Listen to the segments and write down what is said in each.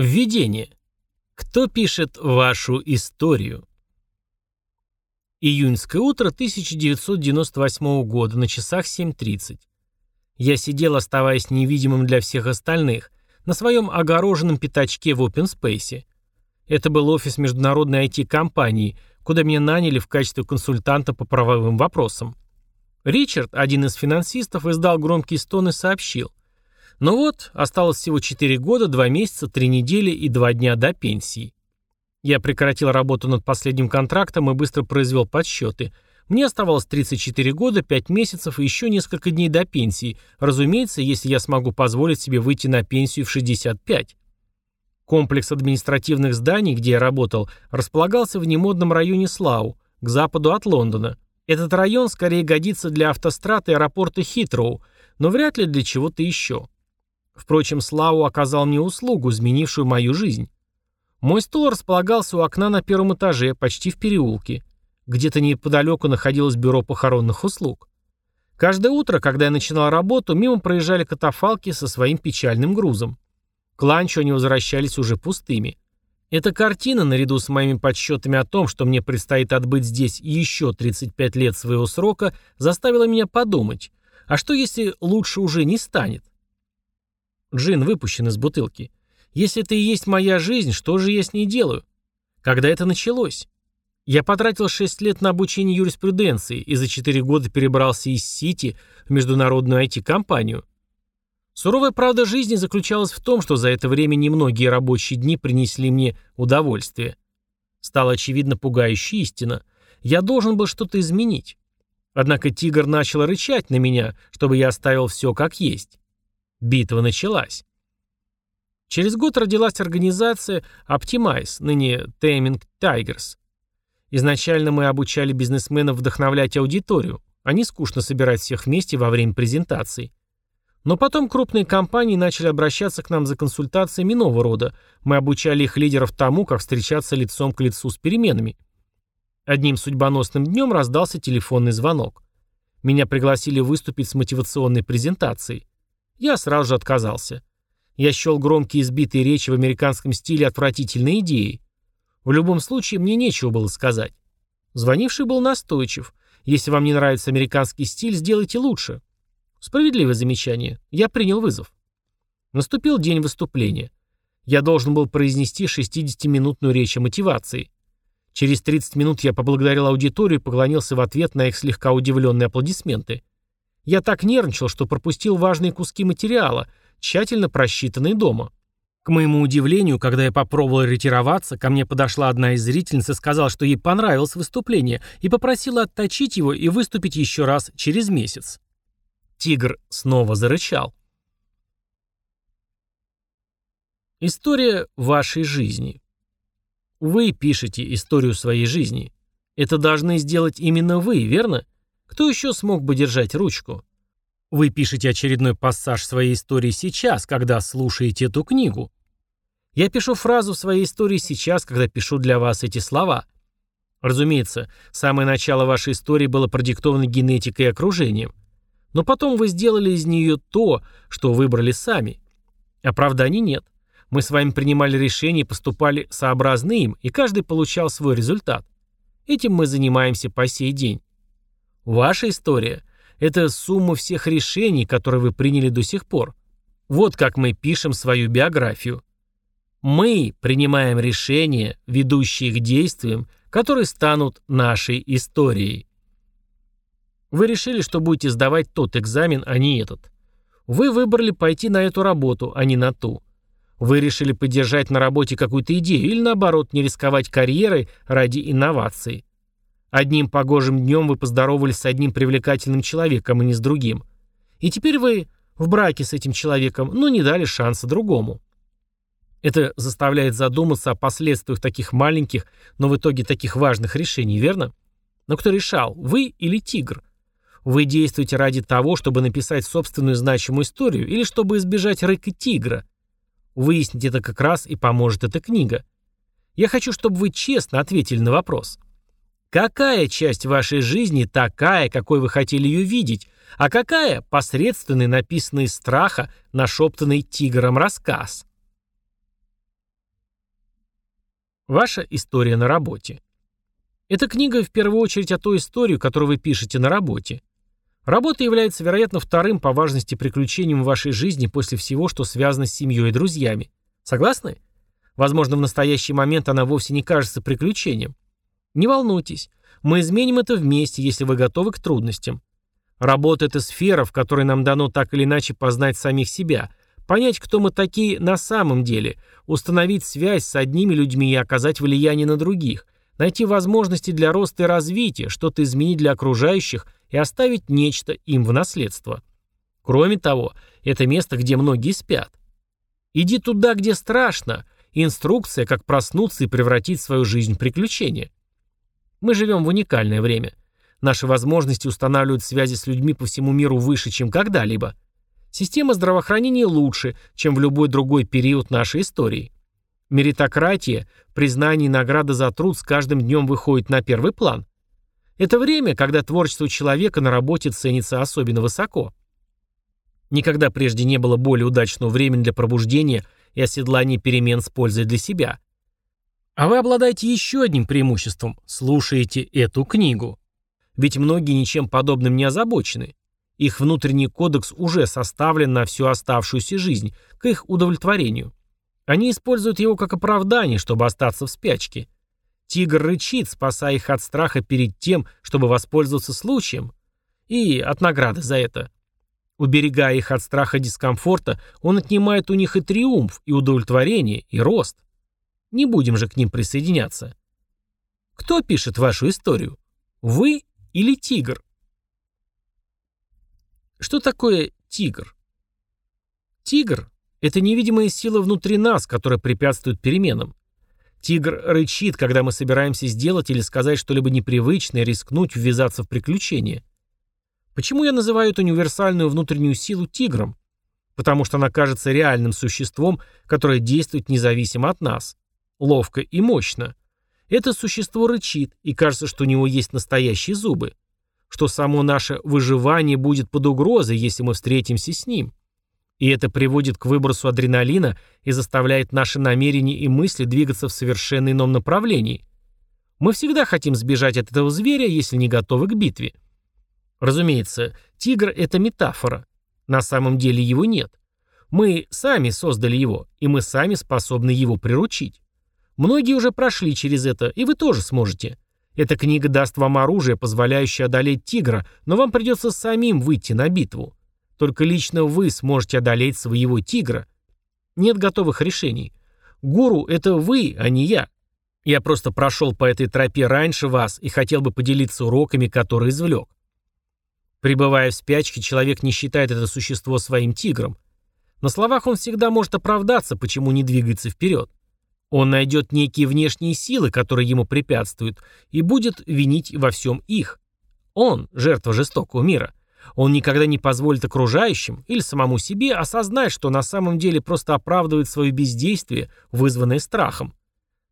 Введение. Кто пишет вашу историю? Июньское утро 1998 года, на часах 7.30. Я сидел, оставаясь невидимым для всех остальных, на своем огороженном пятачке в Space. Это был офис международной IT-компании, куда меня наняли в качестве консультанта по правовым вопросам. Ричард, один из финансистов, издал громкий стон и сообщил. Ну вот, осталось всего 4 года, 2 месяца, 3 недели и 2 дня до пенсии. Я прекратил работу над последним контрактом и быстро произвел подсчеты. Мне оставалось 34 года, 5 месяцев и еще несколько дней до пенсии, разумеется, если я смогу позволить себе выйти на пенсию в 65. Комплекс административных зданий, где я работал, располагался в немодном районе Слау, к западу от Лондона. Этот район скорее годится для автострад и аэропорта Хитроу, но вряд ли для чего-то еще. Впрочем, Славу оказал мне услугу, изменившую мою жизнь. Мой стол располагался у окна на первом этаже, почти в переулке. Где-то неподалеку находилось бюро похоронных услуг. Каждое утро, когда я начинал работу, мимо проезжали катафалки со своим печальным грузом. К ланчу они возвращались уже пустыми. Эта картина, наряду с моими подсчетами о том, что мне предстоит отбыть здесь еще 35 лет своего срока, заставила меня подумать, а что если лучше уже не станет? Джин выпущен из бутылки. Если это и есть моя жизнь, что же я с ней делаю? Когда это началось? Я потратил 6 лет на обучение юриспруденции и за 4 года перебрался из Сити в международную IT-компанию. Суровая правда жизни заключалась в том, что за это время немногие рабочие дни принесли мне удовольствие. Стала очевидно пугающая истина. Я должен был что-то изменить. Однако тигр начал рычать на меня, чтобы я оставил все как есть. Битва началась. Через год родилась организация Optimize, ныне Taming Tigers. Изначально мы обучали бизнесменов вдохновлять аудиторию, а не скучно собирать всех вместе во время презентаций. Но потом крупные компании начали обращаться к нам за консультациями нового рода. Мы обучали их лидеров тому, как встречаться лицом к лицу с переменами. Одним судьбоносным днем раздался телефонный звонок. Меня пригласили выступить с мотивационной презентацией. Я сразу же отказался. Я счел громкие избитые речи в американском стиле отвратительной идеей. В любом случае, мне нечего было сказать. Звонивший был настойчив. Если вам не нравится американский стиль, сделайте лучше. Справедливое замечание. Я принял вызов. Наступил день выступления. Я должен был произнести 60-минутную речь о мотивации. Через 30 минут я поблагодарил аудиторию и поклонился в ответ на их слегка удивленные аплодисменты. Я так нервничал, что пропустил важные куски материала, тщательно просчитанные дома. К моему удивлению, когда я попробовал ретироваться, ко мне подошла одна из зрительниц и сказала, что ей понравилось выступление, и попросила отточить его и выступить еще раз через месяц. Тигр снова зарычал. История вашей жизни. Вы пишете историю своей жизни. Это должны сделать именно вы, верно? Кто еще смог бы держать ручку? Вы пишете очередной пассаж своей истории сейчас, когда слушаете эту книгу. Я пишу фразу в своей истории сейчас, когда пишу для вас эти слова. Разумеется, самое начало вашей истории было продиктовано генетикой и окружением. Но потом вы сделали из нее то, что выбрали сами. Оправданий нет. Мы с вами принимали решения и поступали сообразно им, и каждый получал свой результат. Этим мы занимаемся по сей день. Ваша история – это сумма всех решений, которые вы приняли до сих пор. Вот как мы пишем свою биографию. Мы принимаем решения, ведущие к действиям, которые станут нашей историей. Вы решили, что будете сдавать тот экзамен, а не этот. Вы выбрали пойти на эту работу, а не на ту. Вы решили поддержать на работе какую-то идею или, наоборот, не рисковать карьерой ради инноваций. Одним погожим днем вы поздоровались с одним привлекательным человеком, а не с другим. И теперь вы в браке с этим человеком, но не дали шанса другому. Это заставляет задуматься о последствиях таких маленьких, но в итоге таких важных решений, верно? Но кто решал, вы или тигр? Вы действуете ради того, чтобы написать собственную значимую историю или чтобы избежать рыка тигра? Выяснить это как раз и поможет эта книга. Я хочу, чтобы вы честно ответили на вопрос – Какая часть вашей жизни такая, какой вы хотели ее видеть, а какая – посредственный, написанный из страха, нашептанный тигром рассказ? Ваша история на работе. Эта книга в первую очередь о той истории, которую вы пишете на работе. Работа является, вероятно, вторым по важности приключением в вашей жизни после всего, что связано с семьей и друзьями. Согласны? Возможно, в настоящий момент она вовсе не кажется приключением. Не волнуйтесь, мы изменим это вместе, если вы готовы к трудностям. Работа – это сфера, в которой нам дано так или иначе познать самих себя, понять, кто мы такие на самом деле, установить связь с одними людьми и оказать влияние на других, найти возможности для роста и развития, что-то изменить для окружающих и оставить нечто им в наследство. Кроме того, это место, где многие спят. Иди туда, где страшно. Инструкция, как проснуться и превратить свою жизнь в приключение. Мы живем в уникальное время. Наши возможности устанавливают связи с людьми по всему миру выше, чем когда-либо. Система здравоохранения лучше, чем в любой другой период нашей истории. Меритократия, признание и награда за труд с каждым днем выходит на первый план. Это время, когда творчество человека на работе ценится особенно высоко. Никогда прежде не было более удачного времени для пробуждения и оседлания перемен с пользой для себя. А вы обладаете еще одним преимуществом – слушаете эту книгу. Ведь многие ничем подобным не озабочены. Их внутренний кодекс уже составлен на всю оставшуюся жизнь, к их удовлетворению. Они используют его как оправдание, чтобы остаться в спячке. Тигр рычит, спасая их от страха перед тем, чтобы воспользоваться случаем. И от награды за это. Уберегая их от страха дискомфорта, он отнимает у них и триумф, и удовлетворение, и рост. Не будем же к ним присоединяться. Кто пишет вашу историю? Вы или тигр? Что такое тигр? Тигр – это невидимая сила внутри нас, которая препятствует переменам. Тигр рычит, когда мы собираемся сделать или сказать что-либо непривычное, рискнуть, ввязаться в приключение. Почему я называю эту универсальную внутреннюю силу тигром? Потому что она кажется реальным существом, которое действует независимо от нас. Ловко и мощно. Это существо рычит, и кажется, что у него есть настоящие зубы. Что само наше выживание будет под угрозой, если мы встретимся с ним. И это приводит к выбросу адреналина и заставляет наши намерения и мысли двигаться в совершенно ином направлении. Мы всегда хотим сбежать от этого зверя, если не готовы к битве. Разумеется, тигр – это метафора. На самом деле его нет. Мы сами создали его, и мы сами способны его приручить. Многие уже прошли через это, и вы тоже сможете. Эта книга даст вам оружие, позволяющее одолеть тигра, но вам придется самим выйти на битву. Только лично вы сможете одолеть своего тигра. Нет готовых решений. Гуру – это вы, а не я. Я просто прошел по этой тропе раньше вас и хотел бы поделиться уроками, которые извлек. Пребывая в спячке, человек не считает это существо своим тигром. На словах он всегда может оправдаться, почему не двигается вперед. Он найдет некие внешние силы, которые ему препятствуют, и будет винить во всем их. Он – жертва жестокого мира. Он никогда не позволит окружающим или самому себе осознать, что на самом деле просто оправдывает свое бездействие, вызванное страхом.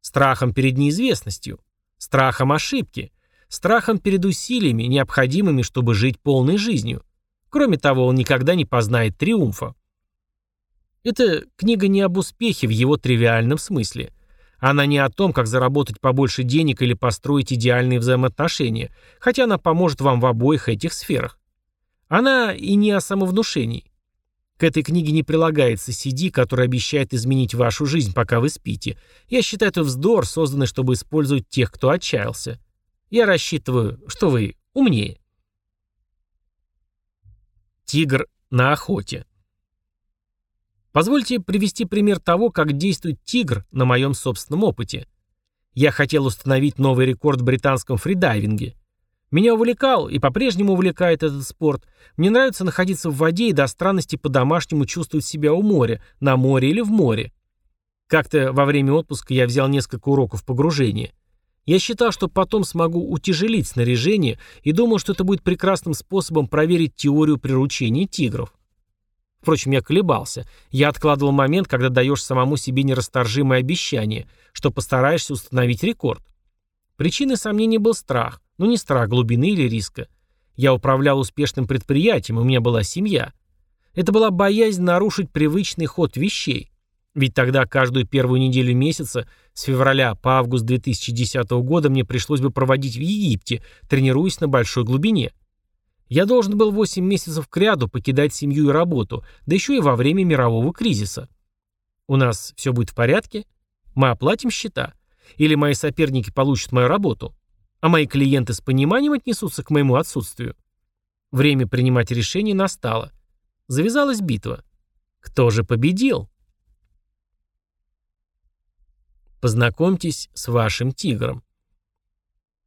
Страхом перед неизвестностью. Страхом ошибки страхом перед усилиями, необходимыми, чтобы жить полной жизнью. Кроме того, он никогда не познает триумфа. Эта книга не об успехе в его тривиальном смысле. Она не о том, как заработать побольше денег или построить идеальные взаимоотношения, хотя она поможет вам в обоих этих сферах. Она и не о самовнушении. К этой книге не прилагается CD, который обещает изменить вашу жизнь, пока вы спите. Я считаю это вздор, созданный, чтобы использовать тех, кто отчаялся. Я рассчитываю, что вы умнее. Тигр на охоте. Позвольте привести пример того, как действует тигр на моем собственном опыте. Я хотел установить новый рекорд в британском фридайвинге. Меня увлекал и по-прежнему увлекает этот спорт. Мне нравится находиться в воде и до странности по-домашнему чувствовать себя у моря, на море или в море. Как-то во время отпуска я взял несколько уроков погружения. Я считал, что потом смогу утяжелить снаряжение и думал, что это будет прекрасным способом проверить теорию приручения тигров. Впрочем, я колебался. Я откладывал момент, когда даешь самому себе нерасторжимое обещание, что постараешься установить рекорд. Причиной сомнений был страх, но не страх глубины или риска. Я управлял успешным предприятием, у меня была семья. Это была боязнь нарушить привычный ход вещей. Ведь тогда каждую первую неделю месяца, с февраля по август 2010 года, мне пришлось бы проводить в Египте, тренируясь на большой глубине. Я должен был 8 месяцев кряду покидать семью и работу, да еще и во время мирового кризиса. У нас все будет в порядке? Мы оплатим счета? Или мои соперники получат мою работу? А мои клиенты с пониманием отнесутся к моему отсутствию? Время принимать решение настало. Завязалась битва. Кто же победил? Познакомьтесь с вашим тигром.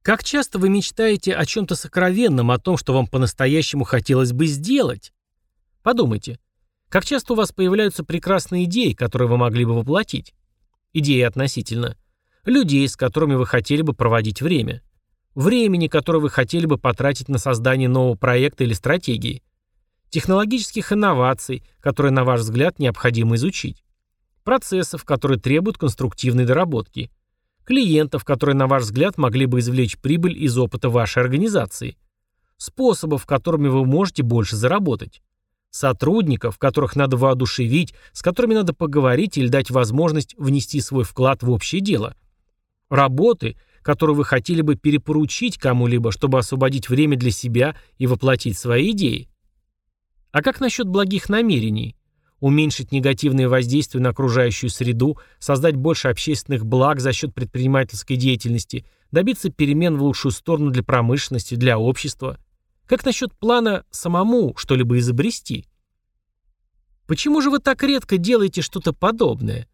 Как часто вы мечтаете о чем-то сокровенном, о том, что вам по-настоящему хотелось бы сделать? Подумайте, как часто у вас появляются прекрасные идеи, которые вы могли бы воплотить? Идеи относительно людей, с которыми вы хотели бы проводить время. Времени, которое вы хотели бы потратить на создание нового проекта или стратегии. Технологических инноваций, которые, на ваш взгляд, необходимо изучить. Процессов, которые требуют конструктивной доработки. Клиентов, которые, на ваш взгляд, могли бы извлечь прибыль из опыта вашей организации. Способов, которыми вы можете больше заработать. Сотрудников, которых надо воодушевить, с которыми надо поговорить или дать возможность внести свой вклад в общее дело. Работы, которую вы хотели бы перепоручить кому-либо, чтобы освободить время для себя и воплотить свои идеи. А как насчет благих намерений? Уменьшить негативное воздействие на окружающую среду, создать больше общественных благ за счет предпринимательской деятельности, добиться перемен в лучшую сторону для промышленности, для общества. Как насчет плана самому что-либо изобрести? Почему же вы так редко делаете что-то подобное?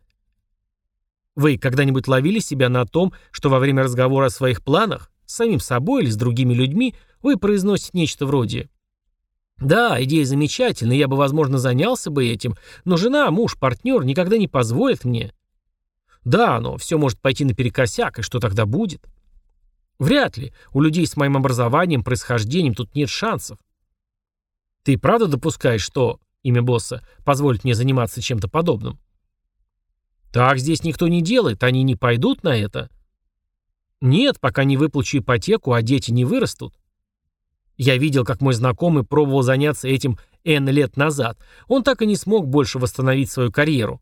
Вы когда-нибудь ловили себя на том, что во время разговора о своих планах, с самим собой или с другими людьми, вы произносите нечто вроде «Да, идея замечательная, я бы, возможно, занялся бы этим, но жена, муж, партнер никогда не позволят мне». Да, но все может пойти наперекосяк, и что тогда будет? Вряд ли. У людей с моим образованием, происхождением тут нет шансов. Ты правда допускаешь, что имя босса позволит мне заниматься чем-то подобным? Так здесь никто не делает, они не пойдут на это. Нет, пока не выплачу ипотеку, а дети не вырастут. Я видел, как мой знакомый пробовал заняться этим N лет назад. Он так и не смог больше восстановить свою карьеру.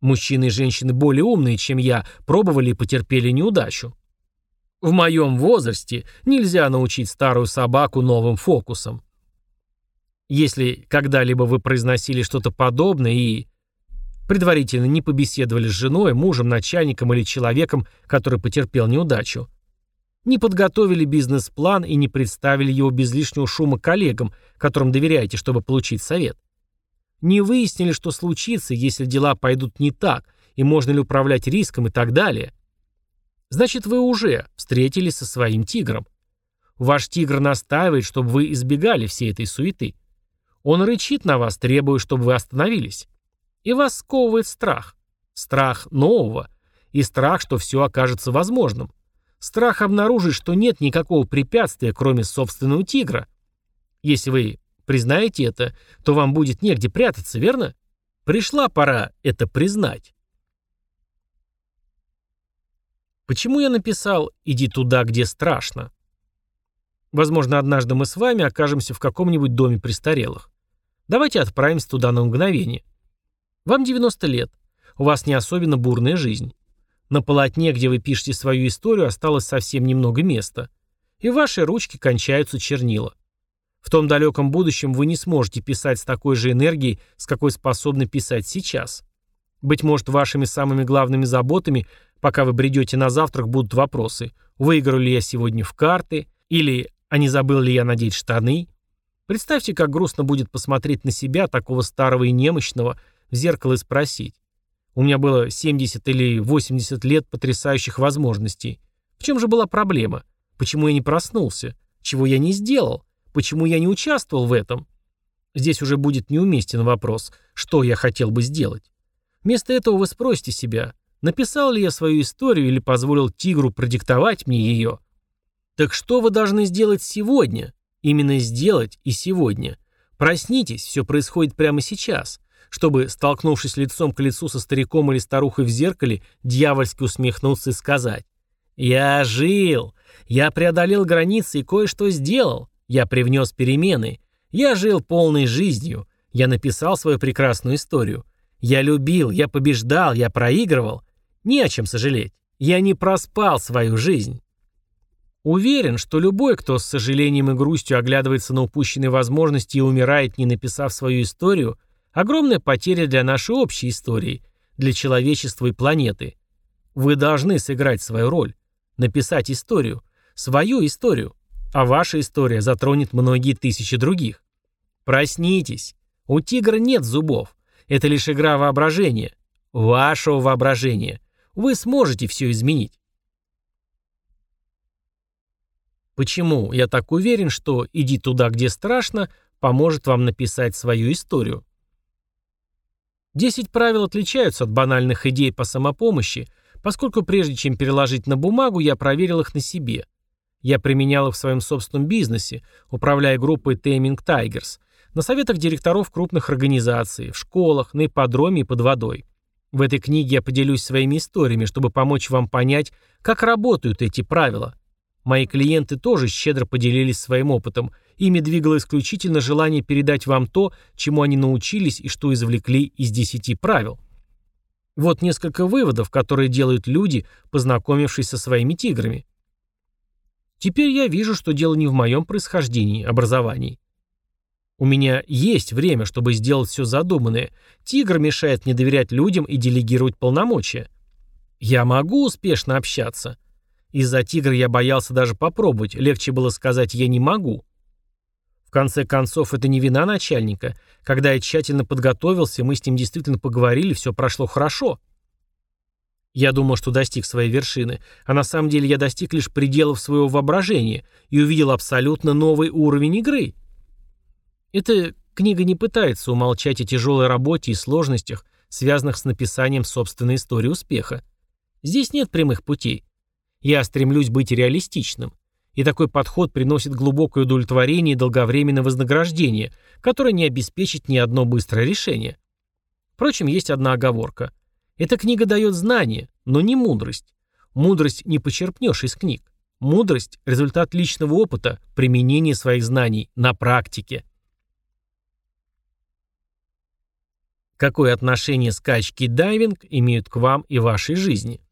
Мужчины и женщины более умные, чем я, пробовали и потерпели неудачу. В моем возрасте нельзя научить старую собаку новым фокусам. Если когда-либо вы произносили что-то подобное и предварительно не побеседовали с женой, мужем, начальником или человеком, который потерпел неудачу. Не подготовили бизнес-план и не представили его без лишнего шума коллегам, которым доверяете, чтобы получить совет. Не выяснили, что случится, если дела пойдут не так, и можно ли управлять риском и так далее. Значит, вы уже встретились со своим тигром. Ваш тигр настаивает, чтобы вы избегали всей этой суеты. Он рычит на вас, требуя, чтобы вы остановились. И вас сковывает страх. Страх нового. И страх, что все окажется возможным. Страх обнаружить, что нет никакого препятствия, кроме собственного тигра. Если вы признаете это, то вам будет негде прятаться, верно? Пришла пора это признать. Почему я написал «иди туда, где страшно»? Возможно, однажды мы с вами окажемся в каком-нибудь доме престарелых. Давайте отправимся туда на мгновение. Вам 90 лет. У вас не особенно бурная жизнь. На полотне, где вы пишете свою историю, осталось совсем немного места. И в вашей ручке кончаются чернила. В том далеком будущем вы не сможете писать с такой же энергией, с какой способны писать сейчас. Быть может, вашими самыми главными заботами, пока вы бредете на завтрак, будут вопросы. Выиграл ли я сегодня в карты? Или а не забыл ли я надеть штаны? Представьте, как грустно будет посмотреть на себя, такого старого и немощного, в зеркало и спросить. У меня было 70 или 80 лет потрясающих возможностей. В чем же была проблема? Почему я не проснулся? Чего я не сделал? Почему я не участвовал в этом? Здесь уже будет неуместен вопрос, что я хотел бы сделать. Вместо этого вы спросите себя, написал ли я свою историю или позволил тигру продиктовать мне ее? Так что вы должны сделать сегодня? Именно сделать и сегодня. Проснитесь, все происходит прямо сейчас чтобы, столкнувшись лицом к лицу со стариком или старухой в зеркале, дьявольски усмехнуться и сказать «Я жил! Я преодолел границы и кое-что сделал. Я привнес перемены. Я жил полной жизнью. Я написал свою прекрасную историю. Я любил, я побеждал, я проигрывал. Не о чем сожалеть. Я не проспал свою жизнь. Уверен, что любой, кто с сожалением и грустью оглядывается на упущенные возможности и умирает, не написав свою историю, огромная потеря для нашей общей истории, для человечества и планеты. Вы должны сыграть свою роль, написать историю, свою историю, а ваша история затронет многие тысячи других. Проснитесь. У тигра нет зубов. Это лишь игра воображения. Вашего воображения. Вы сможете все изменить. Почему я так уверен, что «иди туда, где страшно» поможет вам написать свою историю? Десять правил отличаются от банальных идей по самопомощи, поскольку прежде чем переложить на бумагу, я проверил их на себе. Я применял их в своем собственном бизнесе, управляя группой Taming Tigers, на советах директоров крупных организаций, в школах, на ипподроме и под водой. В этой книге я поделюсь своими историями, чтобы помочь вам понять, как работают эти правила. Мои клиенты тоже щедро поделились своим опытом. Ими двигало исключительно желание передать вам то, чему они научились и что извлекли из десяти правил. Вот несколько выводов, которые делают люди, познакомившись со своими тиграми. Теперь я вижу, что дело не в моем происхождении, образовании. У меня есть время, чтобы сделать все задуманное. Тигр мешает мне доверять людям и делегировать полномочия. Я могу успешно общаться. Из-за тигра я боялся даже попробовать, легче было сказать «я не могу». В конце концов, это не вина начальника. Когда я тщательно подготовился, мы с ним действительно поговорили, все прошло хорошо. Я думал, что достиг своей вершины, а на самом деле я достиг лишь пределов своего воображения и увидел абсолютно новый уровень игры. Эта книга не пытается умолчать о тяжелой работе и сложностях, связанных с написанием собственной истории успеха. Здесь нет прямых путей. Я стремлюсь быть реалистичным. И такой подход приносит глубокое удовлетворение и долговременное вознаграждение, которое не обеспечит ни одно быстрое решение. Впрочем, есть одна оговорка. Эта книга дает знания, но не мудрость. Мудрость не почерпнешь из книг. Мудрость – результат личного опыта, применения своих знаний на практике. Какое отношение скачки и дайвинг имеют к вам и вашей жизни?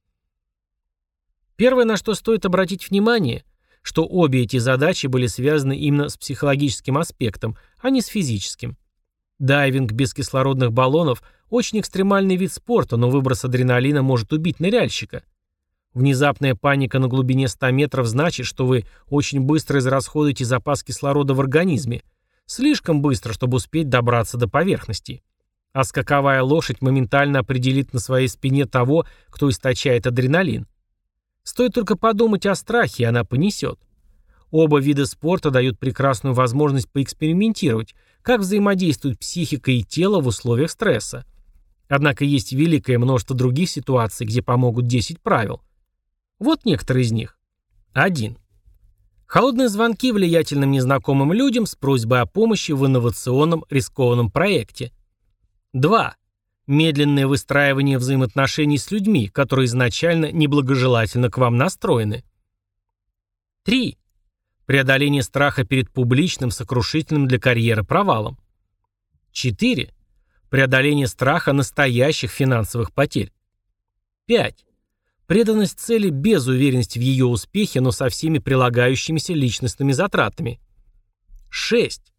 Первое, на что стоит обратить внимание, что обе эти задачи были связаны именно с психологическим аспектом, а не с физическим. Дайвинг без кислородных баллонов – очень экстремальный вид спорта, но выброс адреналина может убить ныряльщика. Внезапная паника на глубине 100 метров значит, что вы очень быстро израсходуете запас кислорода в организме. Слишком быстро, чтобы успеть добраться до поверхности. А скаковая лошадь моментально определит на своей спине того, кто источает адреналин. Стоит только подумать о страхе, и она понесет. Оба вида спорта дают прекрасную возможность поэкспериментировать, как взаимодействуют психика и тело в условиях стресса. Однако есть великое множество других ситуаций, где помогут 10 правил. Вот некоторые из них. 1. Холодные звонки влиятельным незнакомым людям с просьбой о помощи в инновационном рискованном проекте. 2. Медленное выстраивание взаимоотношений с людьми, которые изначально неблагожелательно к вам настроены. 3. Преодоление страха перед публичным, сокрушительным для карьеры провалом. 4. Преодоление страха настоящих финансовых потерь. 5. Преданность цели без уверенности в ее успехе, но со всеми прилагающимися личностными затратами. 6.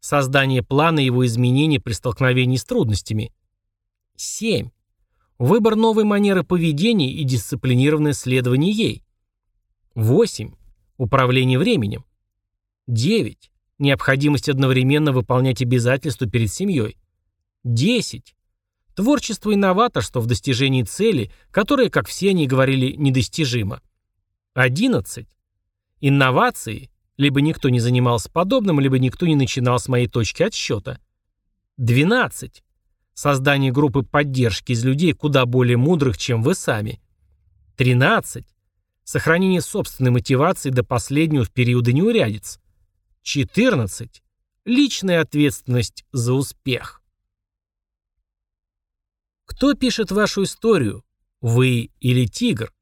Создание плана и его изменения при столкновении с трудностями. 7. Выбор новой манеры поведения и дисциплинированное следование ей. 8. Управление временем. 9. Необходимость одновременно выполнять обязательства перед семьей. 10. Творчество и новаторство в достижении цели, которое, как все они говорили, недостижимо. 11. Инновации. Либо никто не занимался подобным, либо никто не начинал с моей точки отсчета. 12. Создание группы поддержки из людей куда более мудрых, чем вы сами. 13. Сохранение собственной мотивации до последнего в периоды неурядиц. 14. Личная ответственность за успех. Кто пишет вашу историю? Вы или тигр?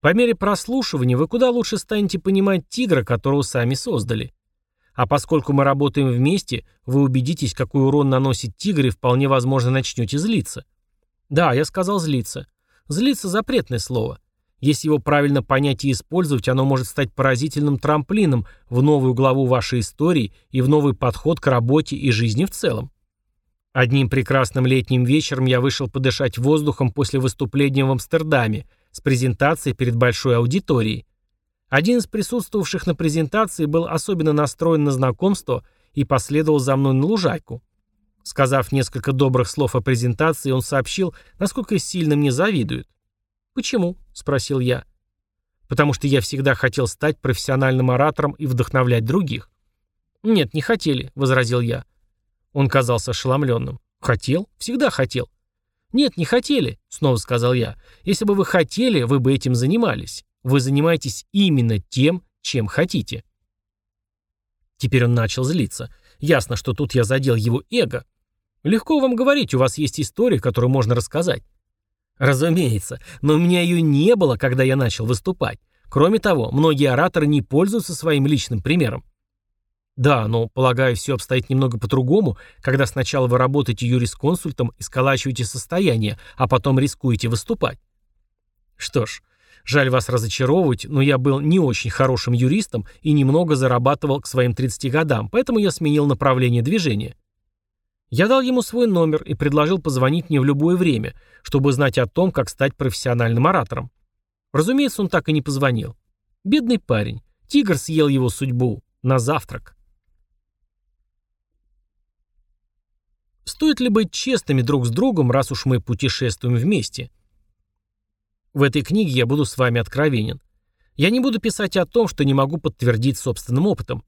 По мере прослушивания вы куда лучше станете понимать тигра, которого сами создали. А поскольку мы работаем вместе, вы убедитесь, какой урон наносит тигр и вполне возможно начнете злиться. Да, я сказал злиться. Злиться – запретное слово. Если его правильно понять и использовать, оно может стать поразительным трамплином в новую главу вашей истории и в новый подход к работе и жизни в целом. Одним прекрасным летним вечером я вышел подышать воздухом после выступления в Амстердаме с презентацией перед большой аудиторией. Один из присутствовавших на презентации был особенно настроен на знакомство и последовал за мной на лужайку. Сказав несколько добрых слов о презентации, он сообщил, насколько сильно мне завидуют. «Почему?» – спросил я. «Потому что я всегда хотел стать профессиональным оратором и вдохновлять других». «Нет, не хотели», – возразил я. Он казался ошеломленным. «Хотел? Всегда хотел». «Нет, не хотели», — снова сказал я. «Если бы вы хотели, вы бы этим занимались. Вы занимаетесь именно тем, чем хотите». Теперь он начал злиться. Ясно, что тут я задел его эго. Легко вам говорить, у вас есть история, которую можно рассказать. Разумеется, но у меня ее не было, когда я начал выступать. Кроме того, многие ораторы не пользуются своим личным примером. Да, но, полагаю, все обстоит немного по-другому, когда сначала вы работаете юрисконсультом и сколачиваете состояние, а потом рискуете выступать. Что ж, жаль вас разочаровывать, но я был не очень хорошим юристом и немного зарабатывал к своим 30 годам, поэтому я сменил направление движения. Я дал ему свой номер и предложил позвонить мне в любое время, чтобы знать о том, как стать профессиональным оратором. Разумеется, он так и не позвонил. Бедный парень. Тигр съел его судьбу на завтрак. Стоит ли быть честными друг с другом, раз уж мы путешествуем вместе? В этой книге я буду с вами откровенен. Я не буду писать о том, что не могу подтвердить собственным опытом.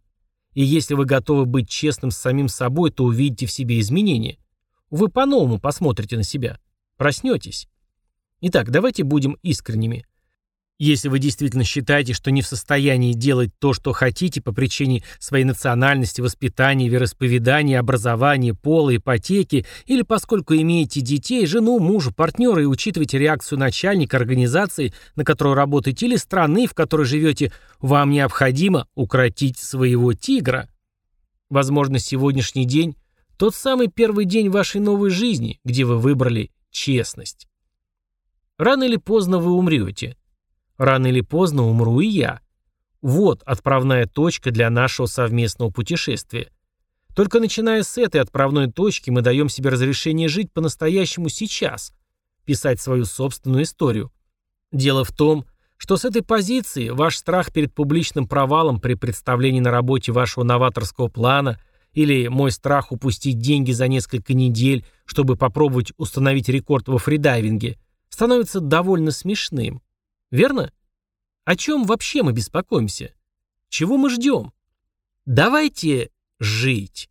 И если вы готовы быть честным с самим собой, то увидите в себе изменения. Вы по-новому посмотрите на себя. Проснетесь. Итак, давайте будем искренними. Если вы действительно считаете, что не в состоянии делать то, что хотите по причине своей национальности, воспитания, вероисповедания, образования, пола, ипотеки, или поскольку имеете детей, жену, мужа, партнера и учитываете реакцию начальника организации, на которой работаете, или страны, в которой живете, вам необходимо укротить своего тигра. Возможно, сегодняшний день – тот самый первый день вашей новой жизни, где вы выбрали честность. Рано или поздно вы умрете – Рано или поздно умру и я. Вот отправная точка для нашего совместного путешествия. Только начиная с этой отправной точки мы даем себе разрешение жить по-настоящему сейчас, писать свою собственную историю. Дело в том, что с этой позиции ваш страх перед публичным провалом при представлении на работе вашего новаторского плана или мой страх упустить деньги за несколько недель, чтобы попробовать установить рекорд во фридайвинге, становится довольно смешным. Верно? О чем вообще мы беспокоимся? Чего мы ждем? Давайте жить.